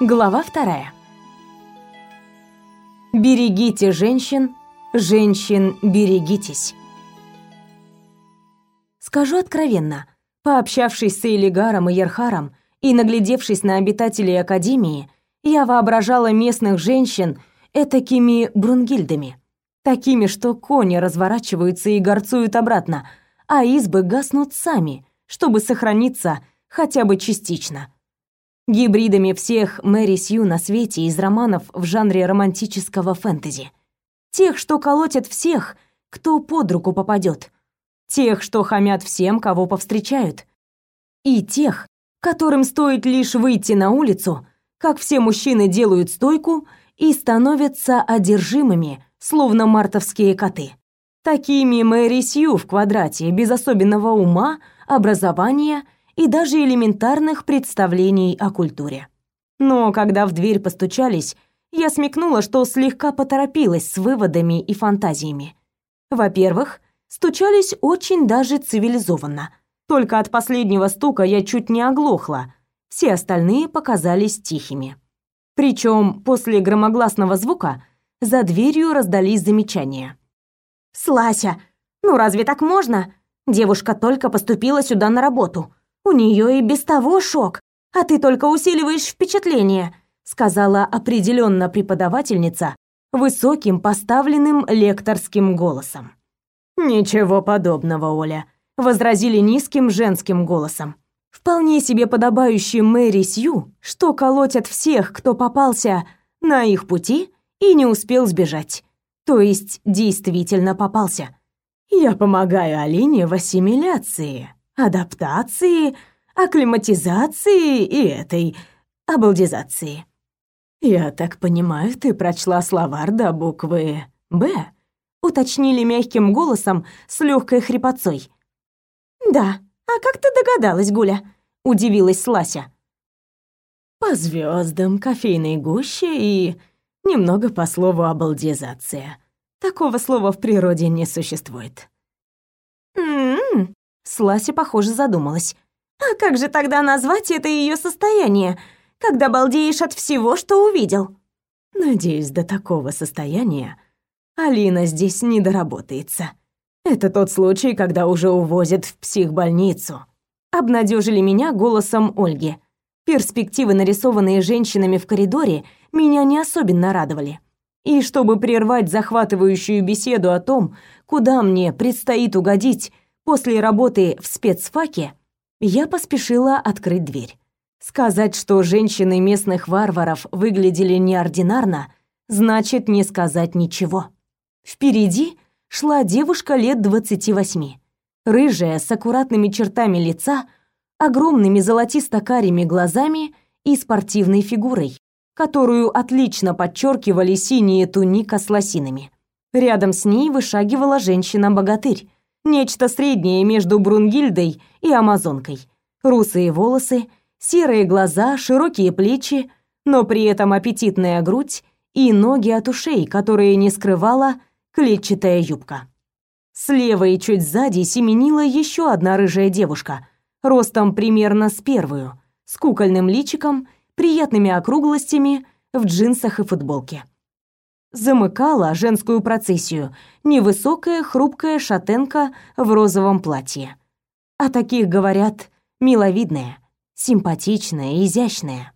Глава вторая. Берегите женщин, женщин берегитесь. Скажу откровенно, пообщавшись с Элигаром и Ерхаром и наглядевшись на обитателей Академии, я воображала местных женщин этакими брунгильдами. Такими, что кони разворачиваются и горцуют обратно, а избы гаснут сами, чтобы сохраниться хотя бы частично гибридами всех Мэри Сью на свете из романов в жанре романтического фэнтези. Тех, что колотят всех, кто под руку попадет. Тех, что хамят всем, кого повстречают. И тех, которым стоит лишь выйти на улицу, как все мужчины делают стойку и становятся одержимыми, словно мартовские коты. Такими Мэри Сью в квадрате, без особенного ума, образования и даже элементарных представлений о культуре. Но когда в дверь постучались, я смекнула, что слегка поторопилась с выводами и фантазиями. Во-первых, стучались очень даже цивилизованно. Только от последнего стука я чуть не оглохла. Все остальные показались тихими. Причем после громогласного звука за дверью раздались замечания. «Слася, ну разве так можно? Девушка только поступила сюда на работу. У нее и без того шок, а ты только усиливаешь впечатление», сказала определенно преподавательница высоким поставленным лекторским голосом. «Ничего подобного, Оля», — возразили низким женским голосом. Вполне себе подобающим Мэри Сью, что колотят всех, кто попался на их пути и не успел сбежать. То есть действительно попался. Я помогаю Алине в ассимиляции, адаптации, акклиматизации и этой обалдизации. Я так понимаю, ты прочла словарь до буквы «Б», уточнили мягким голосом с легкой хрипотцой. Да, а как ты догадалась, Гуля? удивилась Слася. По звездам, кофейной гуще и немного по слову обалдизация. Такого слова в природе не существует. М-м, Слася, похоже, задумалась. «А как же тогда назвать это ее состояние, когда балдеешь от всего, что увидел?» «Надеюсь, до такого состояния Алина здесь не доработается. Это тот случай, когда уже увозят в психбольницу». Обнадежили меня голосом Ольги. Перспективы, нарисованные женщинами в коридоре, меня не особенно радовали. И чтобы прервать захватывающую беседу о том, куда мне предстоит угодить После работы в спецфаке я поспешила открыть дверь. Сказать, что женщины местных варваров выглядели неординарно, значит не сказать ничего. Впереди шла девушка лет двадцати восьми, рыжая, с аккуратными чертами лица, огромными золотисто-карими глазами и спортивной фигурой, которую отлично подчеркивали синие туника с лосинами. Рядом с ней вышагивала женщина-богатырь, Нечто среднее между Брунгильдой и Амазонкой. Русые волосы, серые глаза, широкие плечи, но при этом аппетитная грудь и ноги от ушей, которые не скрывала клетчатая юбка. Слева и чуть сзади семенила еще одна рыжая девушка, ростом примерно с первую, с кукольным личиком, приятными округлостями, в джинсах и футболке замыкала женскую процессию невысокая хрупкая шатенка в розовом платье. О таких говорят миловидная, симпатичная, изящная.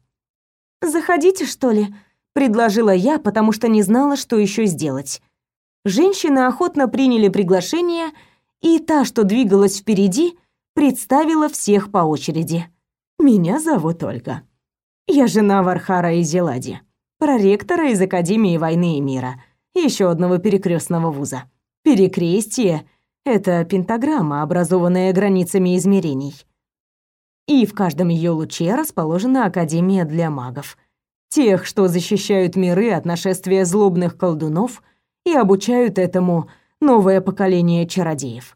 «Заходите, что ли?» — предложила я, потому что не знала, что еще сделать. Женщины охотно приняли приглашение, и та, что двигалась впереди, представила всех по очереди. «Меня зовут Ольга. Я жена Вархара и Зелади проректора из Академии войны и мира, еще одного перекрестного вуза. Перекрестие — это пентаграмма, образованная границами измерений. И в каждом ее луче расположена Академия для магов. Тех, что защищают миры от нашествия злобных колдунов и обучают этому новое поколение чародеев.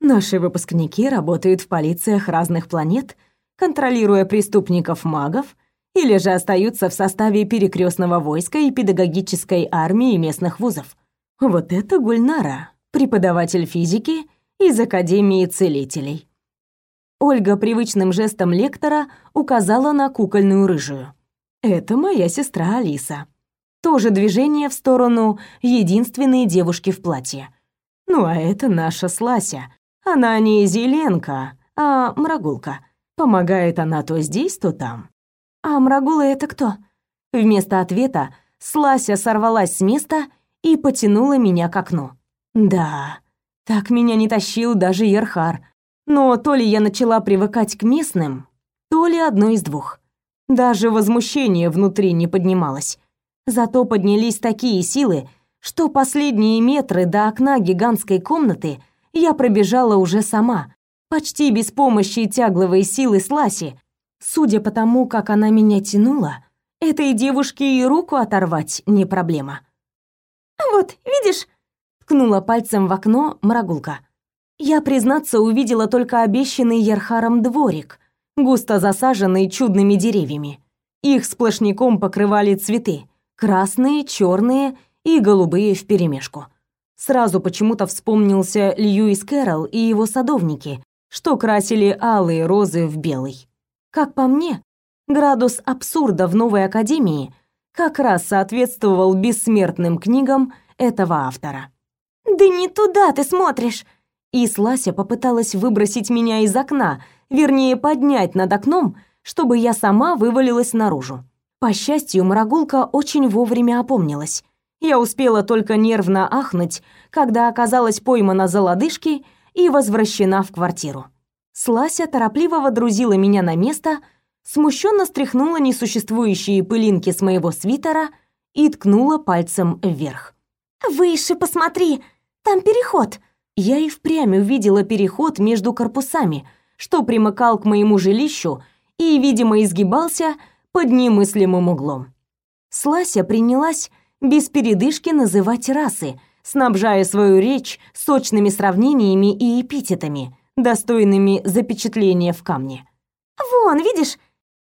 Наши выпускники работают в полициях разных планет, контролируя преступников-магов или же остаются в составе перекрестного войска и педагогической армии местных вузов. Вот это Гульнара, преподаватель физики из Академии целителей. Ольга привычным жестом лектора указала на кукольную рыжую. Это моя сестра Алиса. Тоже движение в сторону единственной девушки в платье. Ну а это наша Слася. Она не Зеленка, а Мрагулка. Помогает она то здесь, то там. А Мрагула это кто? Вместо ответа Слася сорвалась с места и потянула меня к окну. Да, так меня не тащил даже Ерхар. Но то ли я начала привыкать к местным, то ли одно из двух. Даже возмущение внутри не поднималось. Зато поднялись такие силы, что последние метры до окна гигантской комнаты я пробежала уже сама, почти без помощи тягловой силы Сласи. Судя по тому, как она меня тянула, этой девушке и руку оторвать не проблема. «Вот, видишь?» — ткнула пальцем в окно Мрагулка. Я, признаться, увидела только обещанный Ерхаром дворик, густо засаженный чудными деревьями. Их сплошняком покрывали цветы красные, черные и голубые вперемешку. Сразу почему-то вспомнился Льюис Кэрролл и его садовники, что красили алые розы в белый. Как по мне, градус абсурда в новой академии как раз соответствовал бессмертным книгам этого автора. «Да не туда ты смотришь!» И Слася попыталась выбросить меня из окна, вернее, поднять над окном, чтобы я сама вывалилась наружу. По счастью, Марагулка очень вовремя опомнилась. Я успела только нервно ахнуть, когда оказалась поймана за лодыжки и возвращена в квартиру. Слася торопливо водрузила меня на место, смущенно стряхнула несуществующие пылинки с моего свитера и ткнула пальцем вверх. «Выше посмотри, там переход!» Я и впрямь увидела переход между корпусами, что примыкал к моему жилищу и, видимо, изгибался под немыслимым углом. Слася принялась без передышки называть расы, снабжая свою речь сочными сравнениями и эпитетами, достойными запечатления в камне. «Вон, видишь,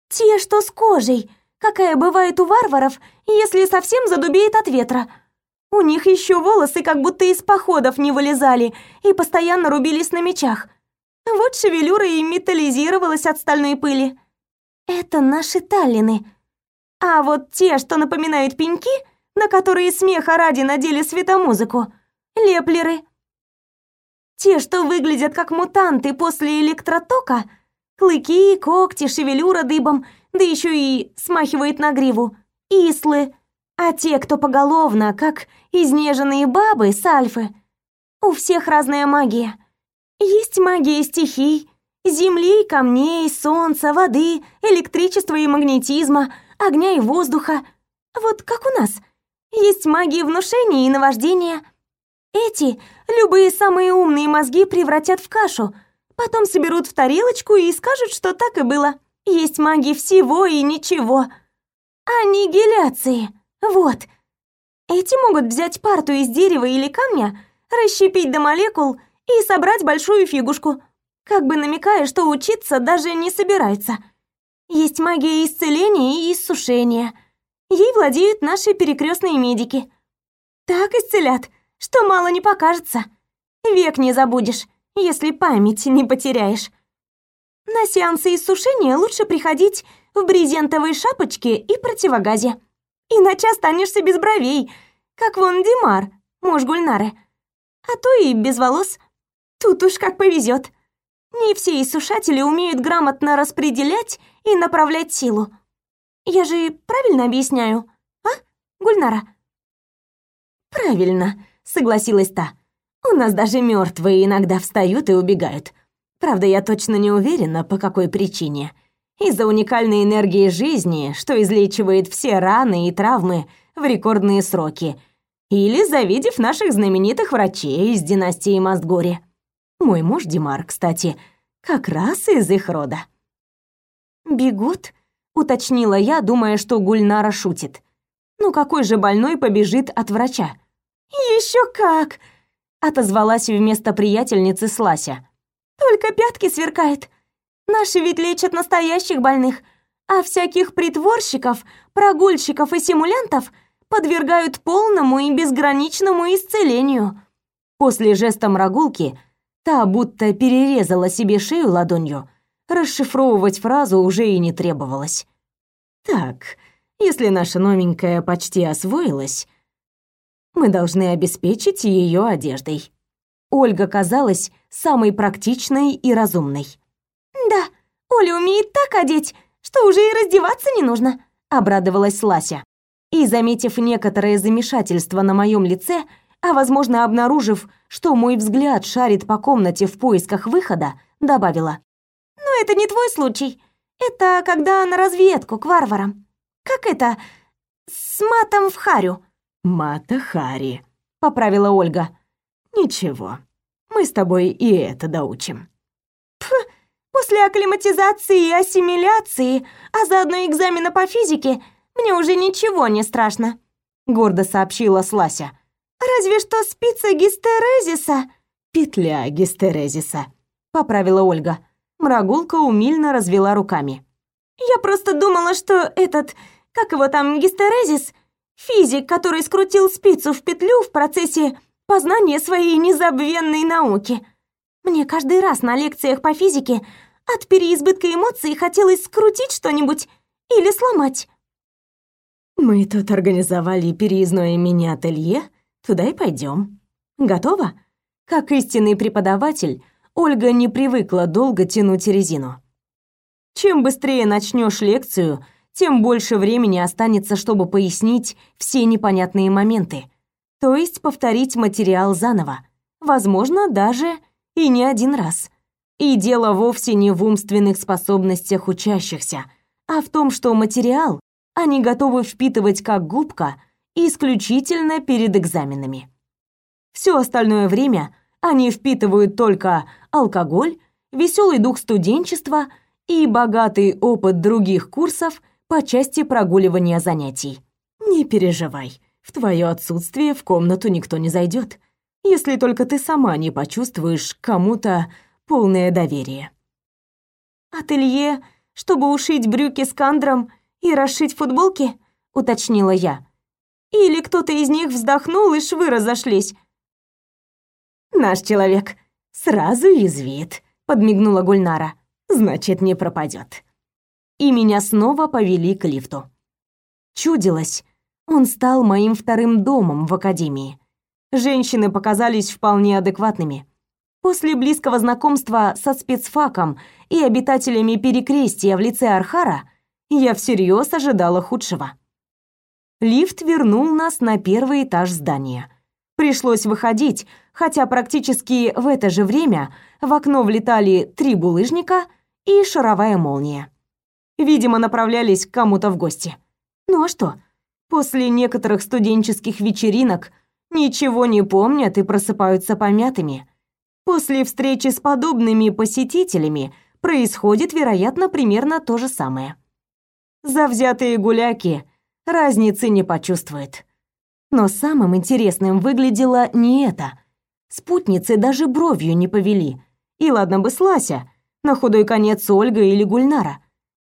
те, что с кожей, какая бывает у варваров, если совсем задубеет от ветра. У них еще волосы как будто из походов не вылезали и постоянно рубились на мечах. Вот шевелюра и металлизировалась от стальной пыли. Это наши таллины. А вот те, что напоминают пеньки, на которые смеха ради надели светомузыку, леплеры. Те, что выглядят как мутанты после электротока, клыки, когти, шевелюра дыбом, да еще и смахивает на гриву, ислы. А те, кто поголовно, как изнеженные бабы, сальфы. У всех разная магия. Есть магия стихий, Земли, камней, солнца, воды, электричества и магнетизма, огня и воздуха. Вот как у нас. Есть магия внушения и наваждения. Эти любые самые умные мозги превратят в кашу, потом соберут в тарелочку и скажут, что так и было. Есть маги всего и ничего. Аннигиляции. Вот. Эти могут взять парту из дерева или камня, расщепить до молекул и собрать большую фигушку – как бы намекая, что учиться даже не собирается. Есть магия исцеления и иссушения. Ей владеют наши перекрестные медики. Так исцелят, что мало не покажется. Век не забудешь, если память не потеряешь. На сеансы иссушения лучше приходить в брезентовой шапочке и противогазе. Иначе останешься без бровей, как вон Димар, муж Гульнары. А то и без волос. Тут уж как повезет. Не все иссушатели умеют грамотно распределять и направлять силу. Я же правильно объясняю, а, Гульнара?» «Правильно», — согласилась та. «У нас даже мертвые иногда встают и убегают. Правда, я точно не уверена, по какой причине. Из-за уникальной энергии жизни, что излечивает все раны и травмы в рекордные сроки. Или завидев наших знаменитых врачей из династии Мастгори. Мой муж Димар, кстати, как раз из их рода. «Бегут?» — уточнила я, думая, что Гульнара шутит. «Ну какой же больной побежит от врача?» «Еще как!» — отозвалась вместо приятельницы Слася. «Только пятки сверкает. Наши ведь лечат настоящих больных, а всяких притворщиков, прогульщиков и симулянтов подвергают полному и безграничному исцелению». После жеста Мрагулки Та будто перерезала себе шею ладонью. Расшифровывать фразу уже и не требовалось. Так, Если наша новенькая почти освоилась, мы должны обеспечить ее одеждой. Ольга казалась самой практичной и разумной. «Да, Оля умеет так одеть, что уже и раздеваться не нужно», — обрадовалась Лася. И, заметив некоторое замешательство на моем лице, а, возможно, обнаружив, что мой взгляд шарит по комнате в поисках выхода, добавила. «Но это не твой случай. Это когда на разведку к варварам. Как это? С матом в харю». «Мата Хари», — поправила Ольга. Ничего, мы с тобой и это доучим. Пф, после акклиматизации и ассимиляции, а заодно экзамена по физике, мне уже ничего не страшно, гордо сообщила Слася. Разве что спица гистерезиса. Петля гистерезиса, поправила Ольга. Мрагулка умильно развела руками. Я просто думала, что этот, как его там, гистерезис, физик, который скрутил спицу в петлю в процессе познание своей незабвенной науки. Мне каждый раз на лекциях по физике от переизбытка эмоций хотелось скрутить что-нибудь или сломать. Мы тут организовали переездное мини-ателье, туда и пойдем. Готова? Как истинный преподаватель, Ольга не привыкла долго тянуть резину. Чем быстрее начнешь лекцию, тем больше времени останется, чтобы пояснить все непонятные моменты – то есть повторить материал заново, возможно, даже и не один раз. И дело вовсе не в умственных способностях учащихся, а в том, что материал они готовы впитывать как губка исключительно перед экзаменами. Все остальное время они впитывают только алкоголь, веселый дух студенчества и богатый опыт других курсов по части прогуливания занятий. Не переживай, в твое отсутствие в комнату никто не зайдет, если только ты сама не почувствуешь кому-то полное доверие. «Ателье, чтобы ушить брюки с кандром и расшить футболки?» — уточнила я. «Или кто-то из них вздохнул, и швы разошлись?» «Наш человек сразу язвит», — подмигнула Гульнара. «Значит, не пропадет». И меня снова повели к лифту. Чудилось, он стал моим вторым домом в академии. Женщины показались вполне адекватными. После близкого знакомства со спецфаком и обитателями Перекрестия в лице Архара я всерьез ожидала худшего. Лифт вернул нас на первый этаж здания. Пришлось выходить, хотя практически в это же время в окно влетали три булыжника и шаровая молния. Видимо, направлялись к кому-то в гости. Ну а что? После некоторых студенческих вечеринок ничего не помнят и просыпаются помятыми. После встречи с подобными посетителями происходит, вероятно, примерно то же самое. Завзятые гуляки разницы не почувствуют. Но самым интересным выглядело не это. Спутницы даже бровью не повели. И ладно бы Слася, на худой конец Ольга или Гульнара.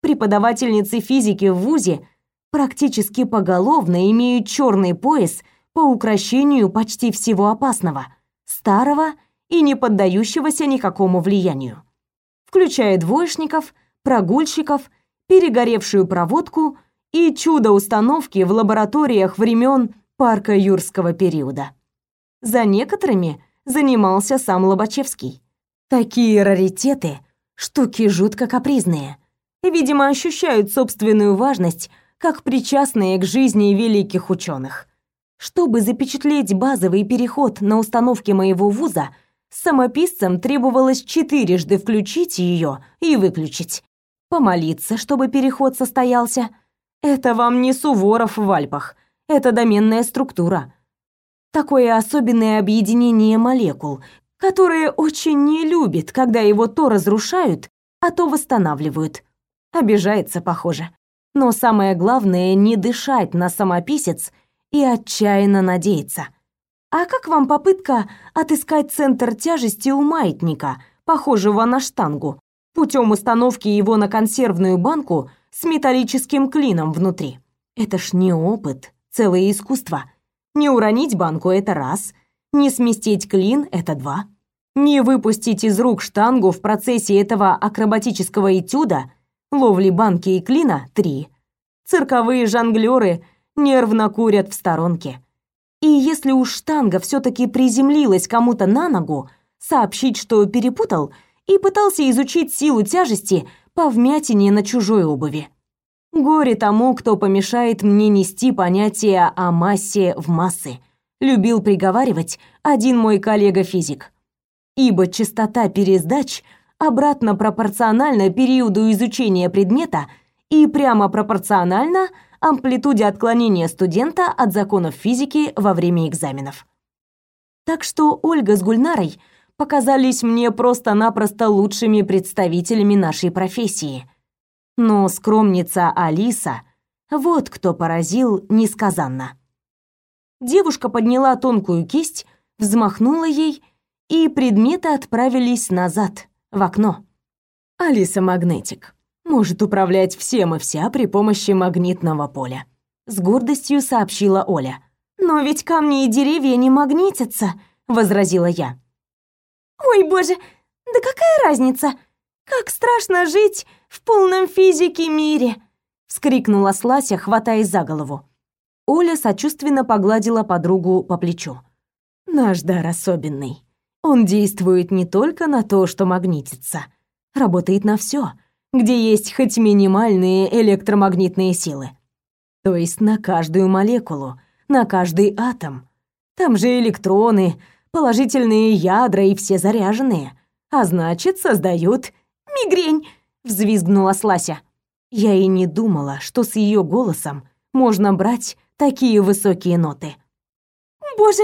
Преподавательницы физики в ВУЗе практически поголовно имеют черный пояс по украшению почти всего опасного, старого и не поддающегося никакому влиянию, включая двоечников, прогульщиков, перегоревшую проводку и чудо-установки в лабораториях времен парка юрского периода. За некоторыми занимался сам Лобачевский. Такие раритеты — штуки жутко капризные. Видимо, ощущают собственную важность как причастные к жизни великих ученых. Чтобы запечатлеть базовый переход на установке моего вуза, самописцам требовалось четырежды включить ее и выключить. Помолиться, чтобы переход состоялся. Это вам не Суворов в Альпах, это доменная структура. Такое особенное объединение молекул, которое очень не любит, когда его то разрушают, а то восстанавливают. Обижается, похоже. Но самое главное не дышать на самописец и отчаянно надеяться. А как вам попытка отыскать центр тяжести у маятника, похожего на штангу, путем установки его на консервную банку с металлическим клином внутри? Это ж не опыт, целое искусство. Не уронить банку это раз, не сместить клин это два. Не выпустить из рук штангу в процессе этого акробатического этюда ловли банки и клина — три. цирковые жонглёры нервно курят в сторонке. И если уж штанга все таки приземлилась кому-то на ногу, сообщить, что перепутал, и пытался изучить силу тяжести по вмятине на чужой обуви. Горе тому, кто помешает мне нести понятие о массе в массы, любил приговаривать один мой коллега-физик. Ибо частота пересдач обратно пропорциональна периоду изучения предмета и прямо пропорциональна амплитуде отклонения студента от законов физики во время экзаменов. Так что Ольга с Гульнарой показались мне просто-напросто лучшими представителями нашей профессии. Но скромница Алиса вот кто поразил несказанно. Девушка подняла тонкую кисть, взмахнула ей, и предметы отправились назад, в окно. Алиса Магнетик может управлять всем и вся при помощи магнитного поля, с гордостью сообщила Оля. Но ведь камни и деревья не магнитятся, возразила я. Ой, боже, да какая разница? Как страшно жить в полном физике мире, вскрикнула Слася, хватаясь за голову. Оля сочувственно погладила подругу по плечу. Наш дар особенный. Он действует не только на то, что магнитится, работает на все, где есть хоть минимальные электромагнитные силы. То есть на каждую молекулу, на каждый атом. Там же электроны, положительные ядра и все заряженные, а значит, создают мигрень, взвизгнула Слася. Я и не думала, что с ее голосом можно брать такие высокие ноты. Боже,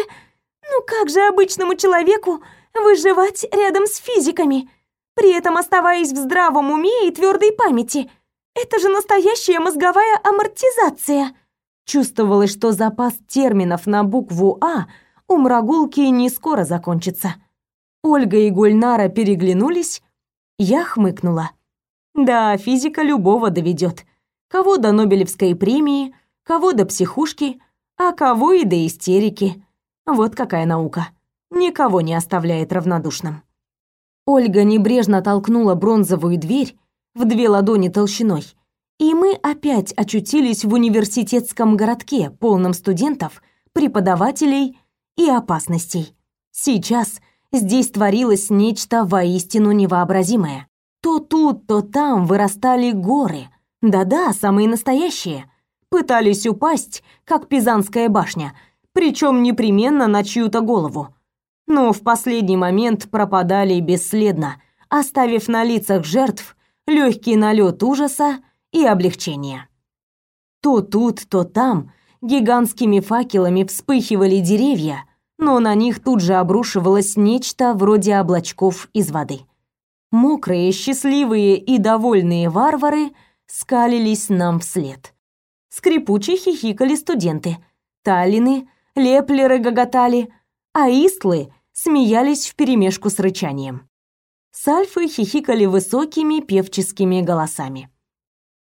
ну как же обычному человеку выживать рядом с физиками, при этом оставаясь в здравом уме и твердой памяти? Это же настоящая мозговая амортизация. Чувствовалось, что запас терминов на букву А у Мрагулки не скоро закончится. Ольга и Гульнара переглянулись, я хмыкнула. Да, физика любого доведет. Кого до Нобелевской премии, кого до психушки, а кого и до истерики. Вот какая наука. Никого не оставляет равнодушным. Ольга небрежно толкнула бронзовую дверь в две ладони толщиной, и мы опять очутились в университетском городке, полном студентов, преподавателей и опасностей. Сейчас здесь творилось нечто воистину невообразимое. То тут, то там вырастали горы. Да-да, самые настоящие. Пытались упасть, как Пизанская башня, причем непременно на чью-то голову. Но в последний момент пропадали бесследно, оставив на лицах жертв легкий налет ужаса и облегчения. То тут, то там гигантскими факелами вспыхивали деревья, но на них тут же обрушивалось нечто вроде облачков из воды. Мокрые, счастливые и довольные варвары скалились нам вслед. Скрипуче хихикали студенты. Таллины, леплеры гоготали, а истлы смеялись вперемешку с рычанием. Сальфы хихикали высокими певческими голосами.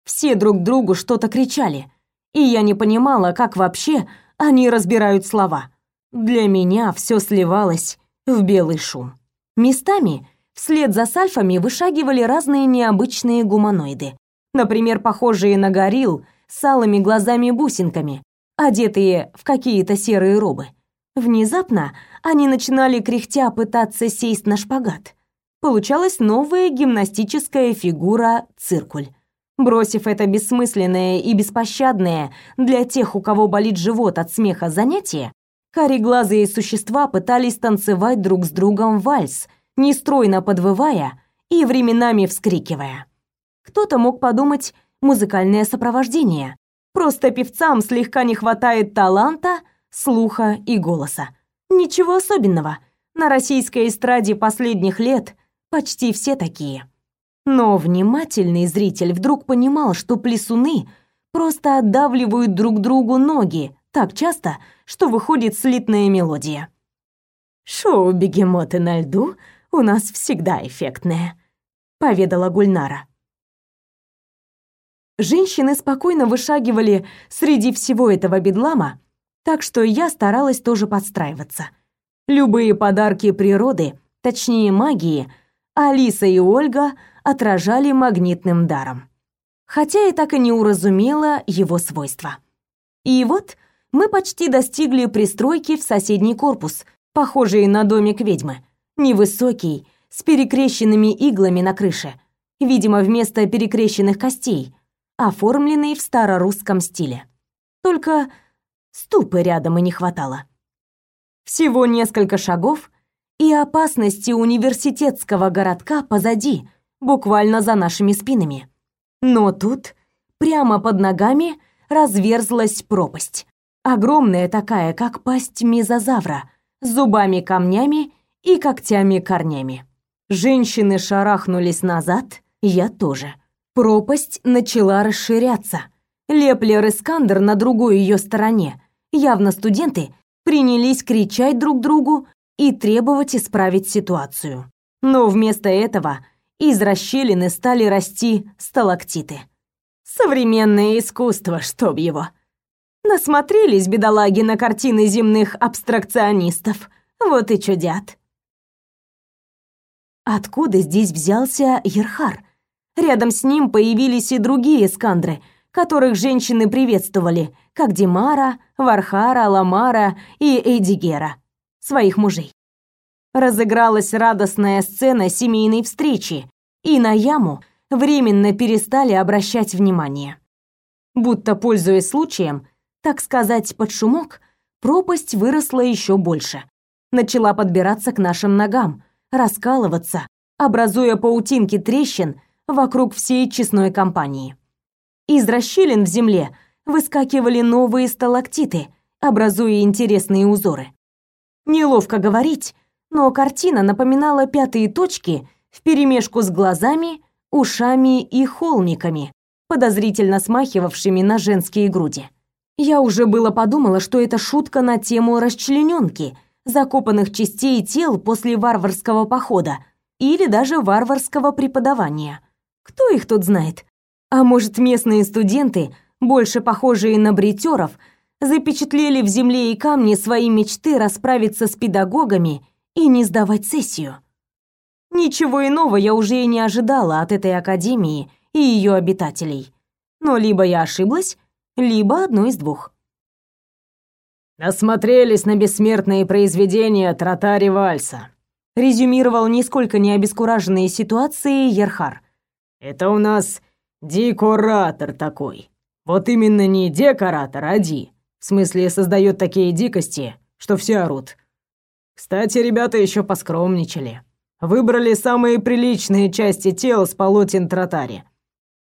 Все друг другу что-то кричали, и я не понимала, как вообще они разбирают слова. Для меня все сливалось в белый шум. Местами вслед за сальфами вышагивали разные необычные гуманоиды. Например, похожие на горилл с алыми глазами-бусинками, одетые в какие-то серые робы. Внезапно они начинали кряхтя пытаться сесть на шпагат. Получалась новая гимнастическая фигура циркуль. Бросив это бессмысленное и беспощадное для тех, у кого болит живот от смеха занятие, Кареглазые существа пытались танцевать друг с другом вальс, нестройно подвывая и временами вскрикивая. Кто-то мог подумать музыкальное сопровождение. Просто певцам слегка не хватает таланта, слуха и голоса. Ничего особенного. На российской эстраде последних лет почти все такие. Но внимательный зритель вдруг понимал, что плясуны просто отдавливают друг другу ноги так часто, что выходит слитная мелодия. «Шоу «Бегемоты на льду» у нас всегда эффектное», — поведала Гульнара. Женщины спокойно вышагивали среди всего этого бедлама, так что я старалась тоже подстраиваться. Любые подарки природы, точнее магии, Алиса и Ольга отражали магнитным даром. хотя и так и не уразумела его свойства. И вот мы почти достигли пристройки в соседний корпус, похожий на домик ведьмы. Невысокий, с перекрещенными иглами на крыше, видимо, вместо перекрещенных костей, оформленный в старорусском стиле. Только ступы рядом и не хватало. Всего несколько шагов, и опасности университетского городка позади, буквально за нашими спинами. Но тут, прямо под ногами, разверзлась пропасть. Огромная такая, как пасть мезозавра, с зубами-камнями и когтями-корнями. Женщины шарахнулись назад, я тоже. Пропасть начала расширяться. Леплер и Скандер на другой ее стороне, явно студенты, принялись кричать друг другу и требовать исправить ситуацию. Но вместо этого из расщелины стали расти сталактиты. Современное искусство, чтоб его. Насмотрелись бедолаги на картины земных абстракционистов. Вот и чудят. Откуда здесь взялся Ерхар? Рядом с ним появились и другие скандры, которых женщины приветствовали, как Димара, Вархара, Ламара и Эдигера, своих мужей. Разыгралась радостная сцена семейной встречи, и на яму временно перестали обращать внимание. Будто пользуясь случаем, так сказать, под шумок, пропасть выросла еще больше. Начала подбираться к нашим ногам, раскалываться, образуя паутинки трещин вокруг всей честной компании. Из расщелин в земле выскакивали новые сталактиты, образуя интересные узоры. Неловко говорить, но картина напоминала пятые точки вперемешку с глазами, ушами и холмиками, подозрительно смахивавшими на женские груди. Я уже было подумала, что это шутка на тему расчлененки, закопанных частей тел после варварского похода или даже варварского преподавания. Кто их тут знает? А может, местные студенты, больше похожие на бритеров, запечатлели в земле и камне свои мечты расправиться с педагогами и не сдавать сессию. Ничего иного я уже и не ожидала от этой академии и ее обитателей. Но либо я ошиблась, либо одно из двух. «Насмотрелись на бессмертные произведения Тротари Вальса», резюмировал нисколько не обескураженные ситуации Ерхар. «Это у нас декоратор такой. Вот именно не декоратор, а ди. В смысле, создает такие дикости, что все орут. Кстати, ребята еще поскромничали. Выбрали самые приличные части тел с полотен Тротари.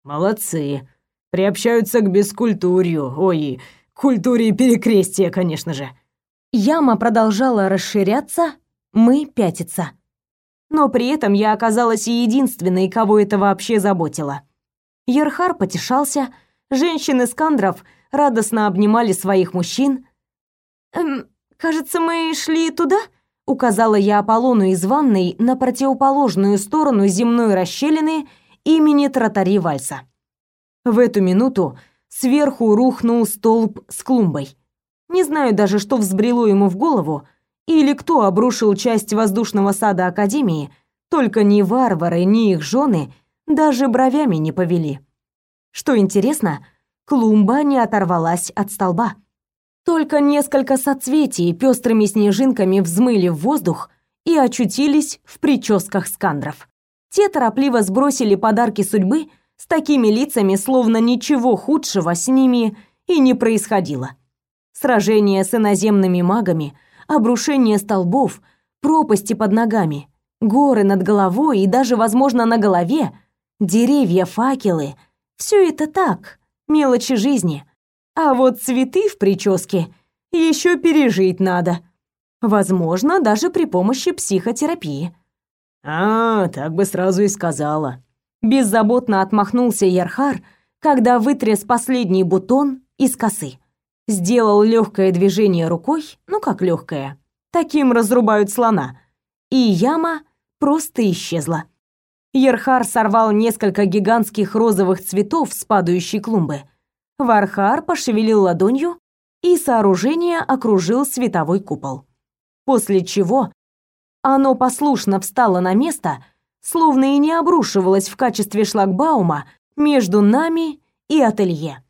Молодцы. Приобщаются к бескультурью. Ой, культуре перекрестия, конечно же. Яма продолжала расширяться, мы пятиться. Но при этом я оказалась единственной, кого это вообще заботило. Ерхар потешался, женщины скандров радостно обнимали своих мужчин. «Эм, кажется, мы шли туда?» указала я Аполлону из ванной на противоположную сторону земной расщелины имени Тротари Вальса. В эту минуту сверху рухнул столб с клумбой. Не знаю даже, что взбрело ему в голову, или кто обрушил часть воздушного сада Академии, только ни варвары, ни их жены даже бровями не повели. Что интересно, клумба не оторвалась от столба. Только несколько соцветий пестрыми снежинками взмыли в воздух и очутились в прическах скандров. Те торопливо сбросили подарки судьбы с такими лицами, словно ничего худшего с ними и не происходило. Сражение с иноземными магами, обрушение столбов, пропасти под ногами, горы над головой и даже, возможно, на голове, деревья, факелы — все это так, мелочи жизни — а вот цветы в прическе еще пережить надо. Возможно, даже при помощи психотерапии. А, так бы сразу и сказала. Беззаботно отмахнулся Ярхар, когда вытряс последний бутон из косы. Сделал легкое движение рукой, ну как легкое, таким разрубают слона, и яма просто исчезла. Ерхар сорвал несколько гигантских розовых цветов с падающей клумбы – Вархар пошевелил ладонью, и сооружение окружил световой купол. После чего оно послушно встало на место, словно и не обрушивалось в качестве шлагбаума между нами и ателье.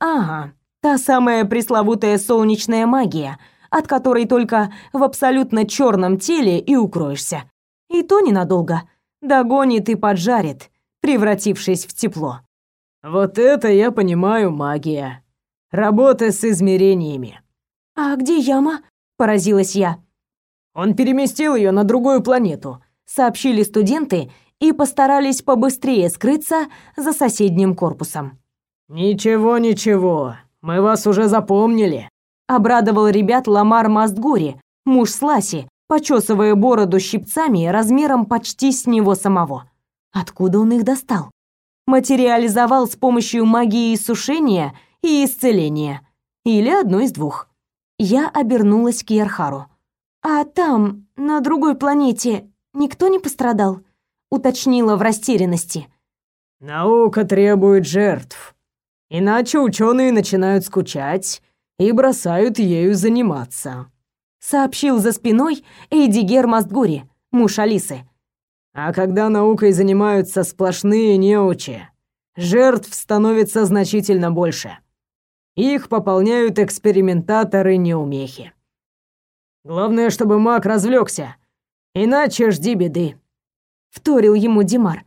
Ага, та самая пресловутая солнечная магия, от которой только в абсолютно черном теле и укроешься. И то ненадолго. Догонит и поджарит, превратившись в тепло. Вот это я понимаю магия. Работа с измерениями. А где яма? поразилась я. Он переместил ее на другую планету, сообщили студенты и постарались побыстрее скрыться за соседним корпусом. Ничего, ничего. Мы вас уже запомнили, обрадовал ребят Ламар Мастгури, муж Сласи, почесывая бороду щипцами размером почти с него самого. Откуда он их достал? Материализовал с помощью магии сушения и исцеления. Или одно из двух. Я обернулась к Ерхару. «А там, на другой планете, никто не пострадал?» Уточнила в растерянности. «Наука требует жертв. Иначе ученые начинают скучать и бросают ею заниматься», сообщил за спиной Эйдигер Мастгури, муж Алисы. А когда наукой занимаются сплошные неучи, жертв становится значительно больше. Их пополняют экспериментаторы-неумехи. Главное, чтобы маг развлекся, иначе жди беды. Вторил ему Димар.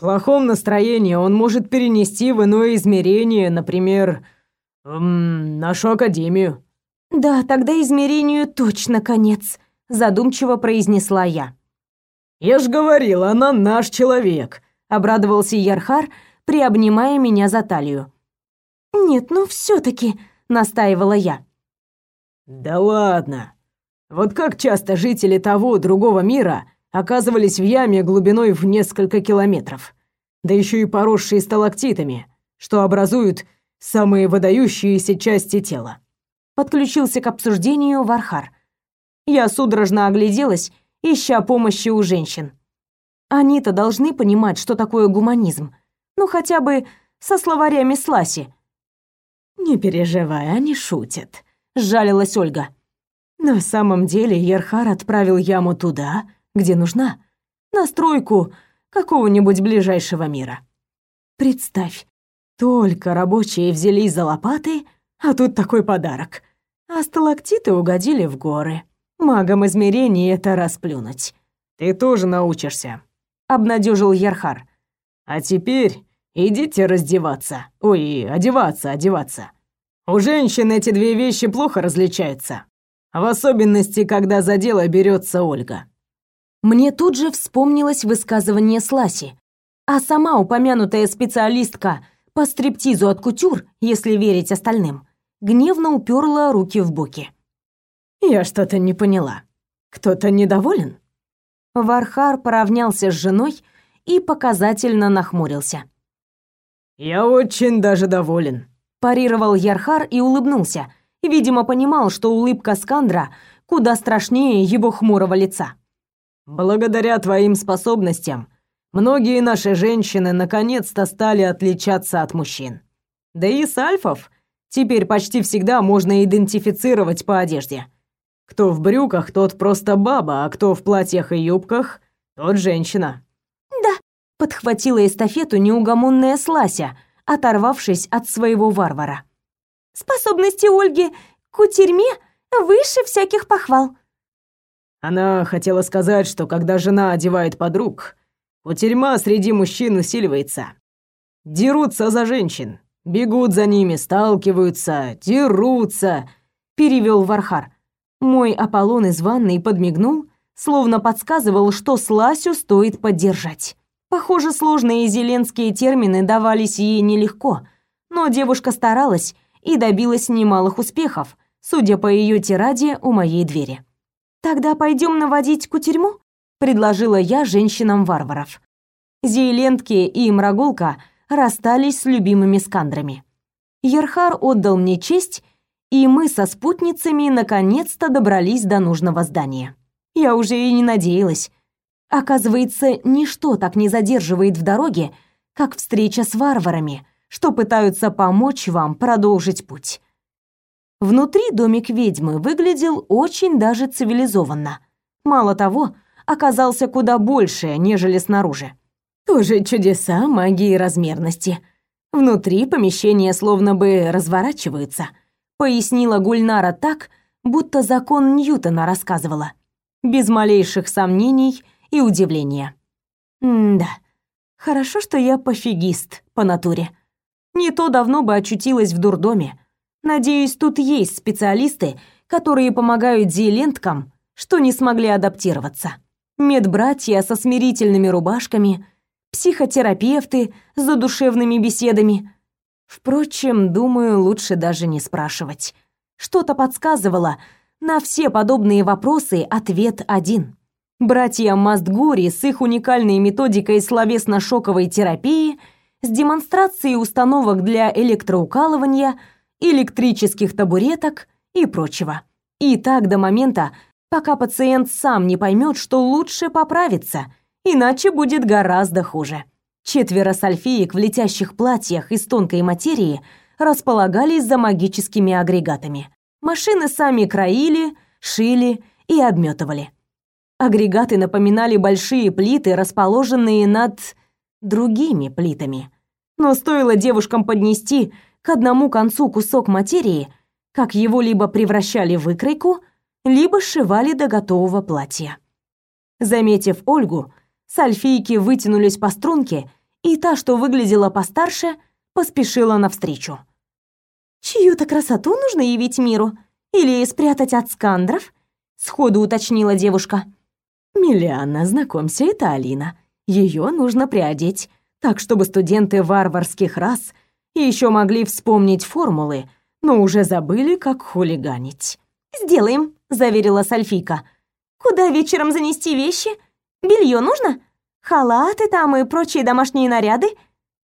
Плохом настроении он может перенести в иное измерение, например, эм, нашу академию. Да, тогда измерению точно конец, задумчиво произнесла я. Я ж говорил, она наш человек, обрадовался Ярхар, приобнимая меня за талию. Нет, ну все таки настаивала я. Да ладно. Вот как часто жители того другого мира оказывались в яме глубиной в несколько километров, да еще и поросшие сталактитами, что образуют самые выдающиеся части тела. Подключился к обсуждению Вархар. Я судорожно огляделась ища помощи у женщин. Они-то должны понимать, что такое гуманизм. Ну, хотя бы со словарями Сласи. «Не переживай, они шутят», — сжалилась Ольга. «На самом деле Ерхар отправил яму туда, где нужна, на стройку какого-нибудь ближайшего мира. Представь, только рабочие взялись за лопаты, а тут такой подарок. А сталактиты угодили в горы. Магам измерений это расплюнуть. Ты тоже научишься, обнадежил Ярхар. А теперь идите раздеваться. Ой, одеваться, одеваться. У женщин эти две вещи плохо различаются. В особенности, когда за дело берется Ольга. Мне тут же вспомнилось высказывание Сласи, а сама упомянутая специалистка по стриптизу от кутюр, если верить остальным, гневно уперла руки в боки. Я что-то не поняла. Кто-то недоволен? Вархар поравнялся с женой и показательно нахмурился. Я очень даже доволен, парировал Ярхар и улыбнулся. Видимо, понимал, что улыбка Скандра куда страшнее его хмурого лица. Благодаря твоим способностям многие наши женщины наконец-то стали отличаться от мужчин. Да и с альфов теперь почти всегда можно идентифицировать по одежде. Кто в брюках, тот просто баба, а кто в платьях и юбках, тот женщина. Да, подхватила эстафету неугомонная Слася, оторвавшись от своего варвара. Способности Ольги к кутерьме выше всяких похвал. Она хотела сказать, что когда жена одевает подруг, кутерьма среди мужчин усиливается. Дерутся за женщин, бегут за ними, сталкиваются, дерутся, перевел Вархар. Мой Аполлон из ванной подмигнул, словно подсказывал, что Сласю стоит поддержать. Похоже, сложные зеленские термины давались ей нелегко, но девушка старалась и добилась немалых успехов, судя по ее тираде у моей двери. «Тогда пойдем наводить кутерьму?» — предложила я женщинам-варваров. Зейлентки и Мрагулка расстались с любимыми скандрами. Ерхар отдал мне честь и мы со спутницами наконец-то добрались до нужного здания. Я уже и не надеялась. Оказывается, ничто так не задерживает в дороге, как встреча с варварами, что пытаются помочь вам продолжить путь. Внутри домик ведьмы выглядел очень даже цивилизованно. Мало того, оказался куда больше, нежели снаружи. Тоже чудеса магии размерности. Внутри помещения словно бы разворачиваются, пояснила Гульнара так, будто закон Ньютона рассказывала, без малейших сомнений и удивления. М-да. Хорошо, что я пофигист по натуре. Не то давно бы очутилась в дурдоме. Надеюсь, тут есть специалисты, которые помогают зеленткам, что не смогли адаптироваться. Медбратья со смирительными рубашками, психотерапевты с задушевными беседами. Впрочем, думаю, лучше даже не спрашивать. Что-то подсказывало, на все подобные вопросы ответ один. Братья Мастгури с их уникальной методикой словесно-шоковой терапии, с демонстрацией установок для электроукалывания, электрических табуреток и прочего. И так до момента, пока пациент сам не поймет, что лучше поправиться, иначе будет гораздо хуже. Четверо сальфеек в летящих платьях из тонкой материи располагались за магическими агрегатами. Машины сами краили, шили и обметывали. Агрегаты напоминали большие плиты, расположенные над другими плитами. Но стоило девушкам поднести к одному концу кусок материи, как его либо превращали в выкройку, либо сшивали до готового платья. Заметив Ольгу, сальфийки вытянулись по струнке, и та, что выглядела постарше, поспешила навстречу. «Чью-то красоту нужно явить миру? Или спрятать от скандров?» — сходу уточнила девушка. «Миллиана, знакомься, это Алина. Ее нужно приодеть, так чтобы студенты варварских рас еще могли вспомнить формулы, но уже забыли, как хулиганить». «Сделаем», — заверила Сальфика. «Куда вечером занести вещи? Белье нужно? Халаты там и прочие домашние наряды?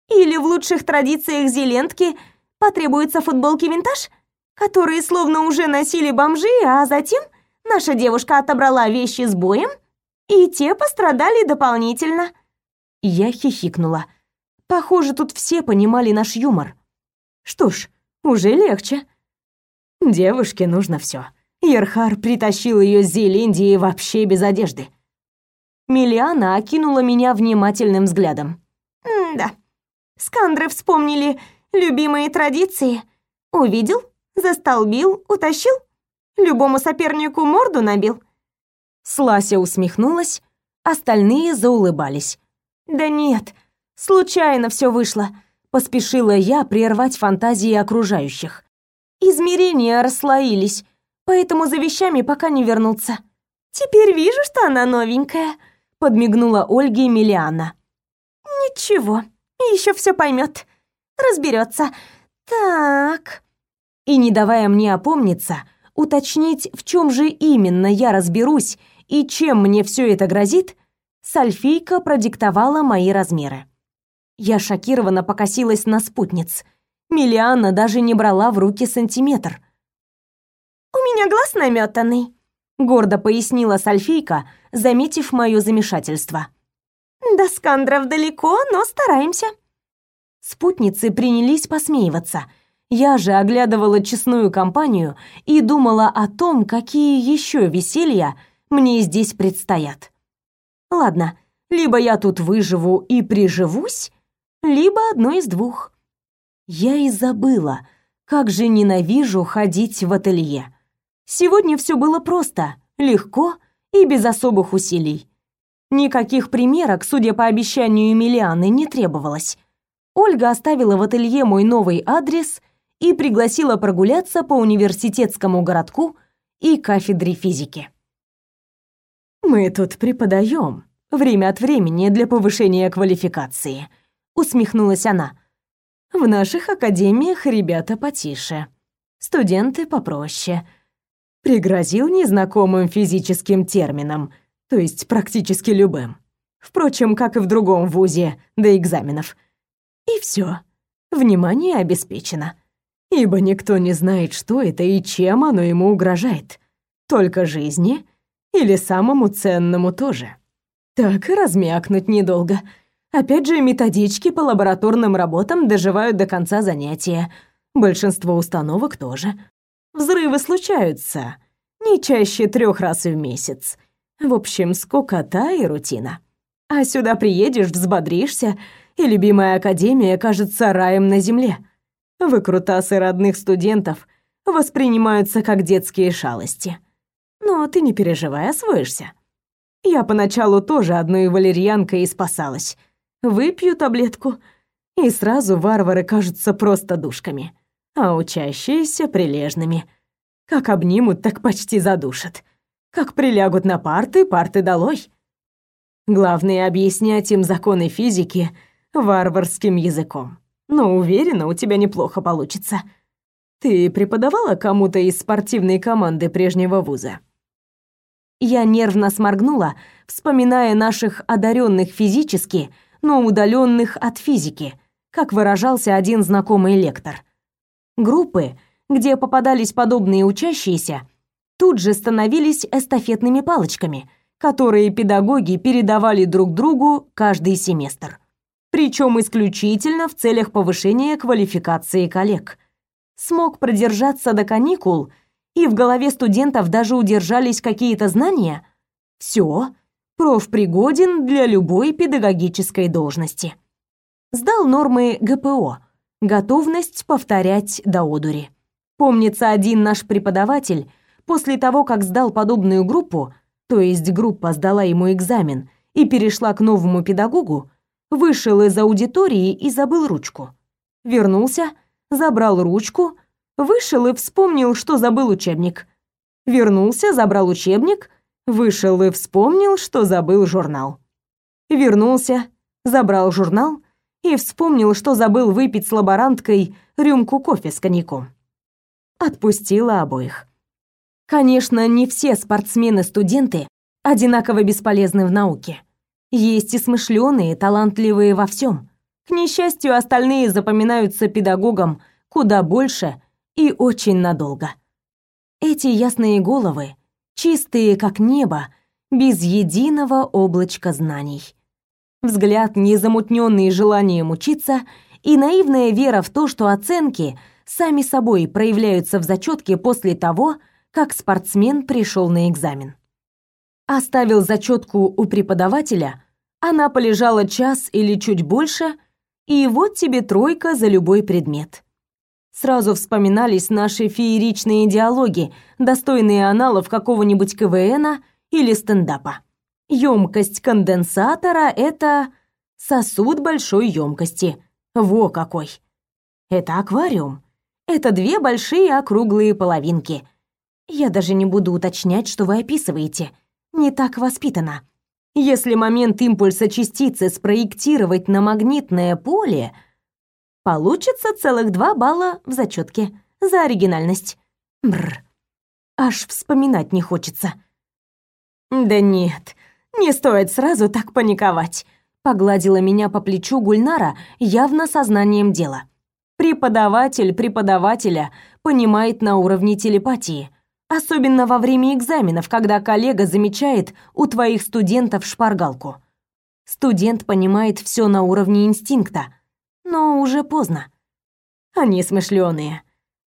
Или в лучших традициях зелентки потребуются футболки-винтаж, которые словно уже носили бомжи, а затем наша девушка отобрала вещи с боем?» И те пострадали дополнительно. Я хихикнула. Похоже, тут все понимали наш юмор. Что ж, уже легче. Девушке нужно все. Ерхар притащил ее с Зеландии вообще без одежды. Милиана окинула меня внимательным взглядом. «Да, скандры вспомнили любимые традиции. Увидел, застолбил, утащил, любому сопернику морду набил. Слася усмехнулась, остальные заулыбались. «Да нет, случайно все вышло», — поспешила я прервать фантазии окружающих. «Измерения расслоились, поэтому за вещами пока не вернуться». «Теперь вижу, что она новенькая», — подмигнула Ольге Миллиана. «Ничего, еще все поймет, разберется. Так...» И не давая мне опомниться, уточнить, в чем же именно я разберусь и чем мне все это грозит, Сальфийка продиктовала мои размеры. Я шокированно покосилась на спутниц. Миллианна даже не брала в руки сантиметр. «У меня глаз наметанный», — гордо пояснила Сальфийка, заметив мое замешательство. «До скандров далеко, но стараемся». Спутницы принялись посмеиваться. Я же оглядывала честную компанию и думала о том, какие еще веселья мне здесь предстоят. Ладно, либо я тут выживу и приживусь, либо одно из двух. Я и забыла, как же ненавижу ходить в ателье. Сегодня все было просто, легко и без особых усилий. Никаких примерок, судя по обещанию Эмилианы, не требовалось. Ольга оставила в ателье мой новый адрес и пригласила прогуляться по университетскому городку и кафедре физики. «Мы тут преподаем время от времени для повышения квалификации», — усмехнулась она. «В наших академиях ребята потише, студенты попроще». Пригрозил незнакомым физическим термином, то есть практически любым. Впрочем, как и в другом вузе до экзаменов. И все. Внимание обеспечено. Ибо никто не знает, что это и чем оно ему угрожает. Только жизни — или самому ценному тоже. Так и размякнуть недолго. Опять же, методички по лабораторным работам доживают до конца занятия. Большинство установок тоже. Взрывы случаются не чаще трех раз в месяц. В общем, скукота и рутина. А сюда приедешь, взбодришься, и любимая академия кажется раем на земле. Выкрутасы родных студентов воспринимаются как детские шалости. Но ты не переживай, освоишься. Я поначалу тоже одной валерьянкой и спасалась. Выпью таблетку, и сразу варвары кажутся просто душками, а учащиеся — прилежными. Как обнимут, так почти задушат. Как прилягут на парты, парты долой. Главное — объяснять им законы физики варварским языком. Но уверена, у тебя неплохо получится. Ты преподавала кому-то из спортивной команды прежнего вуза? Я нервно сморгнула, вспоминая наших одаренных физически, но удаленных от физики, как выражался один знакомый лектор. Группы, где попадались подобные учащиеся, тут же становились эстафетными палочками, которые педагоги передавали друг другу каждый семестр. Причем исключительно в целях повышения квалификации коллег. Смог продержаться до каникул, и в голове студентов даже удержались какие-то знания. Все, профпригоден для любой педагогической должности. Сдал нормы ГПО, готовность повторять до одури. Помнится, один наш преподаватель после того, как сдал подобную группу, то есть группа сдала ему экзамен и перешла к новому педагогу, вышел из аудитории и забыл ручку. Вернулся, забрал ручку, вышел и вспомнил, что забыл учебник. Вернулся, забрал учебник, вышел и вспомнил, что забыл журнал. Вернулся, забрал журнал и вспомнил, что забыл выпить с лаборанткой рюмку кофе с коньяком. Отпустила обоих. Конечно, не все спортсмены-студенты одинаково бесполезны в науке. Есть и смышленые, талантливые во всем. К несчастью, остальные запоминаются педагогам куда больше и очень надолго. Эти ясные головы, чистые как небо, без единого облачка знаний. Взгляд, не замутненный желанием учиться, и наивная вера в то, что оценки сами собой проявляются в зачетке после того, как спортсмен пришел на экзамен. Оставил зачетку у преподавателя, она полежала час или чуть больше, и вот тебе тройка за любой предмет. Сразу вспоминались наши фееричные диалоги, достойные аналов какого-нибудь КВНа или стендапа. Емкость конденсатора — это сосуд большой емкости. Во какой! Это аквариум. Это две большие округлые половинки. Я даже не буду уточнять, что вы описываете. Не так воспитана. Если момент импульса частицы спроектировать на магнитное поле, получится целых два балла в зачетке за оригинальность. Бррр. Аж вспоминать не хочется. Да нет, не стоит сразу так паниковать. Погладила меня по плечу Гульнара явно сознанием дела. Преподаватель преподавателя понимает на уровне телепатии. Особенно во время экзаменов, когда коллега замечает у твоих студентов шпаргалку. Студент понимает все на уровне инстинкта, но уже поздно. Они смышленые.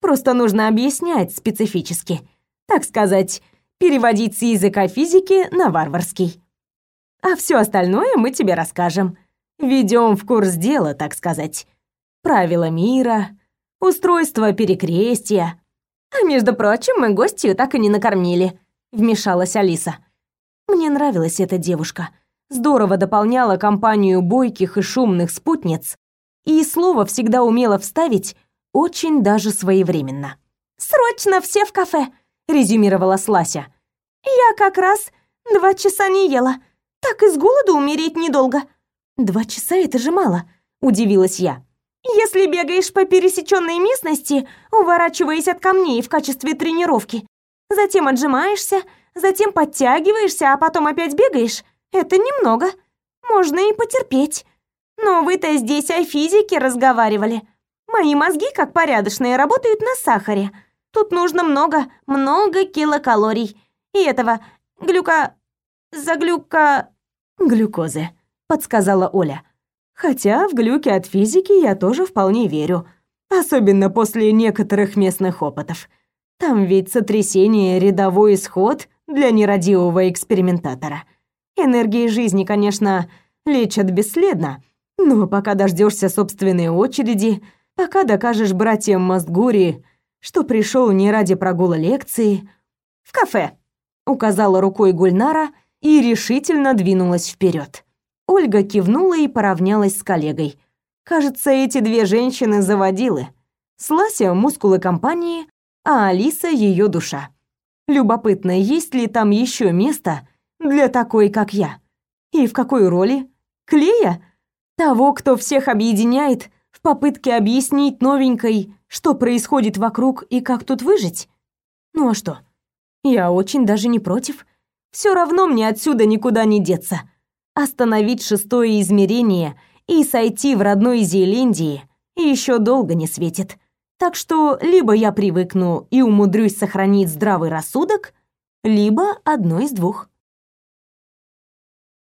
Просто нужно объяснять специфически. Так сказать, переводить с языка физики на варварский. А все остальное мы тебе расскажем. Ведем в курс дела, так сказать. Правила мира, устройство перекрестия, «А между прочим, мы гостью так и не накормили», — вмешалась Алиса. Мне нравилась эта девушка. Здорово дополняла компанию бойких и шумных спутниц, и слово всегда умела вставить очень даже своевременно. «Срочно все в кафе», — резюмировала Слася. «Я как раз два часа не ела. Так и с голоду умереть недолго». «Два часа — это же мало», — удивилась я. Если бегаешь по пересеченной местности, уворачиваясь от камней в качестве тренировки, затем отжимаешься, затем подтягиваешься, а потом опять бегаешь, это немного. Можно и потерпеть. Но вы-то здесь о физике разговаривали. Мои мозги, как порядочные, работают на сахаре. Тут нужно много, много килокалорий. И этого глюка... заглюка... глюкозы, подсказала Оля. Хотя в глюки от физики я тоже вполне верю. Особенно после некоторых местных опытов. Там ведь сотрясение — рядовой исход для нерадивого экспериментатора. Энергии жизни, конечно, лечат бесследно. Но пока дождешься собственной очереди, пока докажешь братьям Мастгури, что пришел не ради прогула лекции, в кафе, указала рукой Гульнара и решительно двинулась вперед. Ольга кивнула и поравнялась с коллегой. Кажется, эти две женщины заводилы. Слася мускулы компании, а Алиса ее душа. Любопытно, есть ли там еще место для такой, как я? И в какой роли? Клея? Того, кто всех объединяет в попытке объяснить новенькой, что происходит вокруг и как тут выжить? Ну а что? Я очень даже не против. Все равно мне отсюда никуда не деться. Остановить шестое измерение и сойти в родной Зеландии еще долго не светит. Так что либо я привыкну и умудрюсь сохранить здравый рассудок, либо одно из двух.